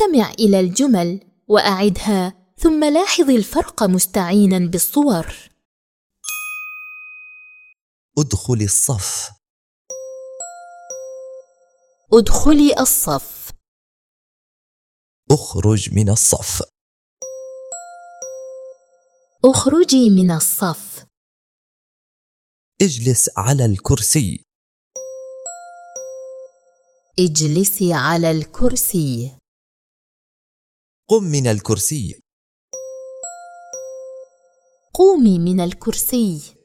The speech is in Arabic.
استمع إلى الجمل وأعدها ثم لاحظ الفرق مستعينا بالصور. ادخل الصف. ادخلي الصف. اخرج من الصف. اخرجي من الصف. اجلس على الكرسي. اجلسي على الكرسي. قم من الكرسي. قومي من الكرسي.